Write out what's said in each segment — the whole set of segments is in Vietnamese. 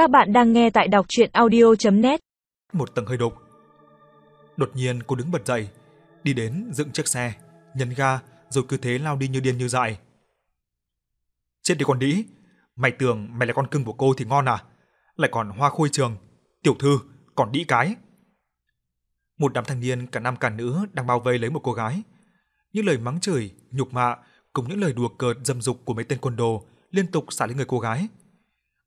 Các bạn đang nghe tại đọc chuyện audio.net Một tầng hơi đục. Đột nhiên cô đứng bật dậy, đi đến dựng chiếc xe, nhấn ga rồi cứ thế lao đi như điên như dại. Chết đi con đĩ, mày tưởng mày là con cưng của cô thì ngon à? Lại còn hoa khôi trường, tiểu thư, còn đĩ cái. Một đám thanh niên cả nam cả nữ đang bao vây lấy một cô gái. Những lời mắng chửi, nhục mạ cùng những lời đùa cợt dâm dục của mấy tên côn đồ liên tục xả lên người cô gái.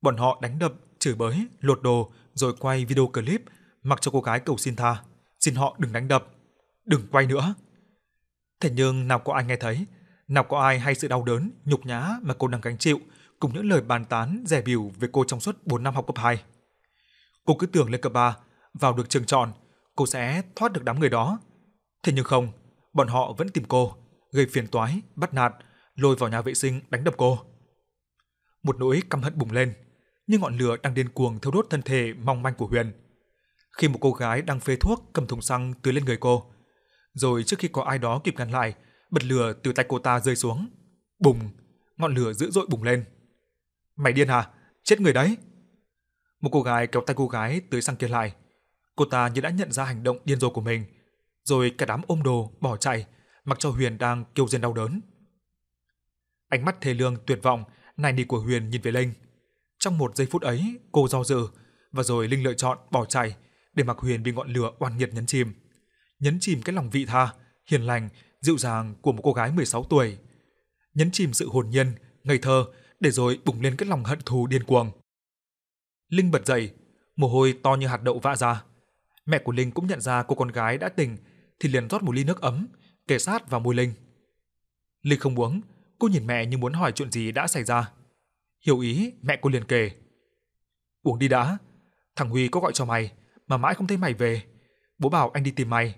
Bọn họ đánh đập, chửi bới, lột đồ rồi quay video clip mặc cho cô gái cầu xin tha, xin họ đừng đánh đập, đừng quay nữa. Thế nhưng nào có ai nghe thấy, nào có ai hay sự đau đớn, nhục nhã mà cô đang gánh chịu cùng những lời bàn tán rẻ bỉu về cô trong suốt 4 năm học cấp 2. Cô cứ tưởng lên cấp 3, vào được trường chọn, cô sẽ thoát được đám người đó. Thế nhưng không, bọn họ vẫn tìm cô, gây phiền toái, bắt nạt, lôi vào nhà vệ sinh đánh đập cô. Một nỗi căm hận bùng lên, như ngọn lửa đang điên cuồng thiêu đốt thân thể mong manh của Huyền. Khi một cô gái đang phê thuốc cầm thùng xăng tưới lên người cô, rồi trước khi có ai đó kịp ngăn lại, bật lửa từ tay cô ta rơi xuống. Bùng, ngọn lửa dữ dội bùng lên. Mày điên à? Chết người đấy. Một cô gái kéo tay cô gái tưới xăng kia lại. Cô ta như đã nhận ra hành động điên rồ của mình, rồi cả đám ôm đồ bỏ chạy, mặc cho Huyền đang kêu rên đau đớn. Ánh mắt thê lương tuyệt vọng nài nỉ của Huyền nhìn về Linh. Trong một giây phút ấy, cô do dự và rồi Linh lựa chọn bỏ chạy để mặc Huyền bị ngọn lửa oan nghiệt nhấn chìm. Nhấn chìm cái lòng vị tha, hiền lành, dịu dàng của một cô gái 16 tuổi. Nhấn chìm sự hồn nhiên, ngây thơ để rồi bùng lên cái lòng hận thù điên cuồng. Linh bật dậy, mồ hôi to như hạt đậu vã ra. Mẹ của Linh cũng nhận ra cô con gái đã tỉnh thì liền rót một ly nước ấm, kề sát vào môi Linh. Linh không uống, cô nhìn mẹ như muốn hỏi chuyện gì đã xảy ra. Hiểu ý, mẹ cô liền kể. Uống đi đã, thằng Huy có gọi cho mày, mà mãi không thấy mày về. Bố bảo anh đi tìm mày.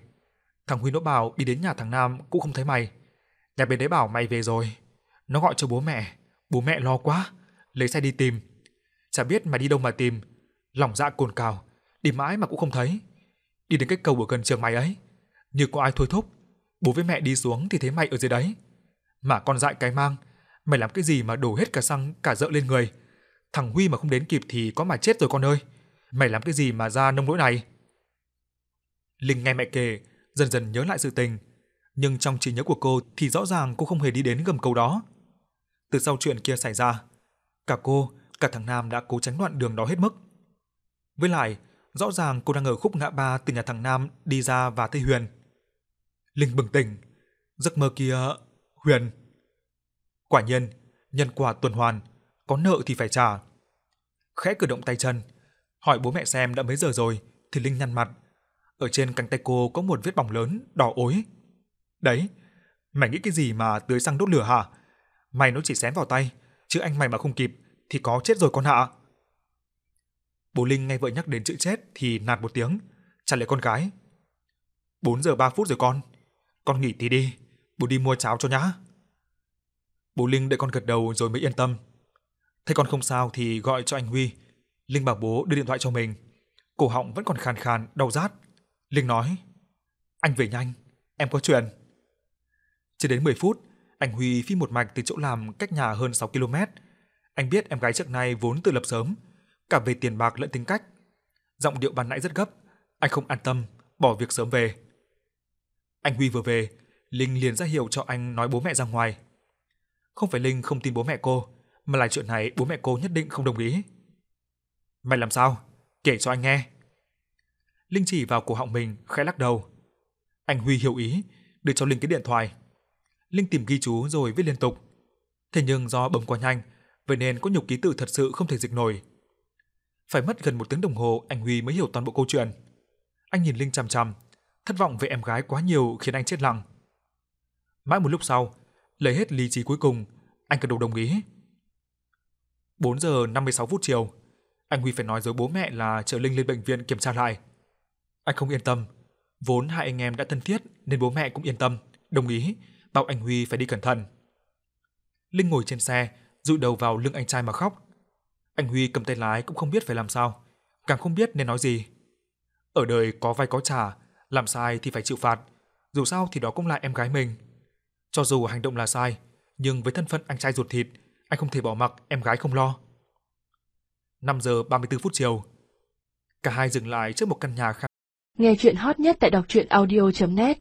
Thằng Huy nó bảo đi đến nhà thằng Nam cũng không thấy mày. Nhà bên đấy bảo mày về rồi. Nó gọi cho bố mẹ, bố mẹ lo quá, lấy xe đi tìm. Chả biết mày đi đâu mà tìm, lòng dạ cồn cào, đi mãi mà cũng không thấy. Đi đến cái cầu ở gần trường mày ấy, như có ai thôi thúc, bố với mẹ đi xuống thì thấy mày ở dưới đấy. Mà con dại cái mang, mày làm cái gì mà đổ hết cả xăng cả rợ lên người. Thằng Huy mà không đến kịp thì có mà chết rồi con ơi. Mày làm cái gì mà ra nông nỗi này? Linh nghe mẹ kể, dần dần nhớ lại sự tình, nhưng trong trí nhớ của cô thì rõ ràng cô không hề đi đến gầm cầu đó. Từ sau chuyện kia xảy ra, cả cô, cả thằng Nam đã cố tránh đoạn đường đó hết mức. Với lại, rõ ràng cô đang ở khúc ngã ba từ nhà thằng Nam đi ra và thấy Huyền. Linh bừng tỉnh, giấc mơ kia, Huyền. Quả nhiên, nhân quả tuần hoàn, có nợ thì phải trả. Khẽ cử động tay chân, hỏi bố mẹ xem đã mấy giờ rồi, thì Linh nhăn mặt. Ở trên cánh tay cô có một vết bỏng lớn, đỏ ối. Đấy, mày nghĩ cái gì mà tưới xăng đốt lửa hả? Mày nó chỉ xén vào tay, chứ anh mày mà không kịp thì có chết rồi con hạ Bố Linh nghe vợ nhắc đến chữ chết thì nạt một tiếng, trả lời con gái. 4 giờ 3 phút rồi con, con nghỉ tí đi, bố đi mua cháo cho nhá. Bố Linh đợi con gật đầu rồi mới yên tâm. Thấy con không sao thì gọi cho anh Huy. Linh bảo bố đưa điện thoại cho mình. Cổ họng vẫn còn khàn khàn, đau rát. Linh nói, anh về nhanh, em có chuyện. Chưa đến 10 phút, anh Huy phi một mạch từ chỗ làm cách nhà hơn 6 km. Anh biết em gái trước nay vốn tự lập sớm, cả về tiền bạc lẫn tính cách. Giọng điệu ban nãy rất gấp, anh không an tâm, bỏ việc sớm về. Anh Huy vừa về, Linh liền ra hiệu cho anh nói bố mẹ ra ngoài. Không phải Linh không tin bố mẹ cô, mà là chuyện này bố mẹ cô nhất định không đồng ý. Mày làm sao? Kể cho anh nghe. Linh chỉ vào cổ họng mình, khẽ lắc đầu. Anh Huy hiểu ý, đưa cho Linh cái điện thoại. Linh tìm ghi chú rồi viết liên tục. Thế nhưng do bấm quá nhanh, vậy nên có nhiều ký tự thật sự không thể dịch nổi. Phải mất gần một tiếng đồng hồ anh Huy mới hiểu toàn bộ câu chuyện. Anh nhìn Linh chằm chằm, thất vọng về em gái quá nhiều khiến anh chết lặng. Mãi một lúc sau, lấy hết lý trí cuối cùng, anh gật đầu đồng ý. 4 giờ 56 phút chiều, anh Huy phải nói với bố mẹ là chở Linh lên bệnh viện kiểm tra lại. Anh không yên tâm, vốn hai anh em đã thân thiết nên bố mẹ cũng yên tâm, đồng ý, bảo anh Huy phải đi cẩn thận. Linh ngồi trên xe, dụi đầu vào lưng anh trai mà khóc. Anh Huy cầm tay lái cũng không biết phải làm sao, càng không biết nên nói gì. Ở đời có vay có trả, làm sai thì phải chịu phạt, dù sao thì đó cũng là em gái mình. Cho dù hành động là sai, nhưng với thân phận anh trai ruột thịt, anh không thể bỏ mặc em gái không lo. 5 giờ 34 phút chiều, cả hai dừng lại trước một căn nhà khác. Nghe truyện hot nhất tại đọc truyện audio.net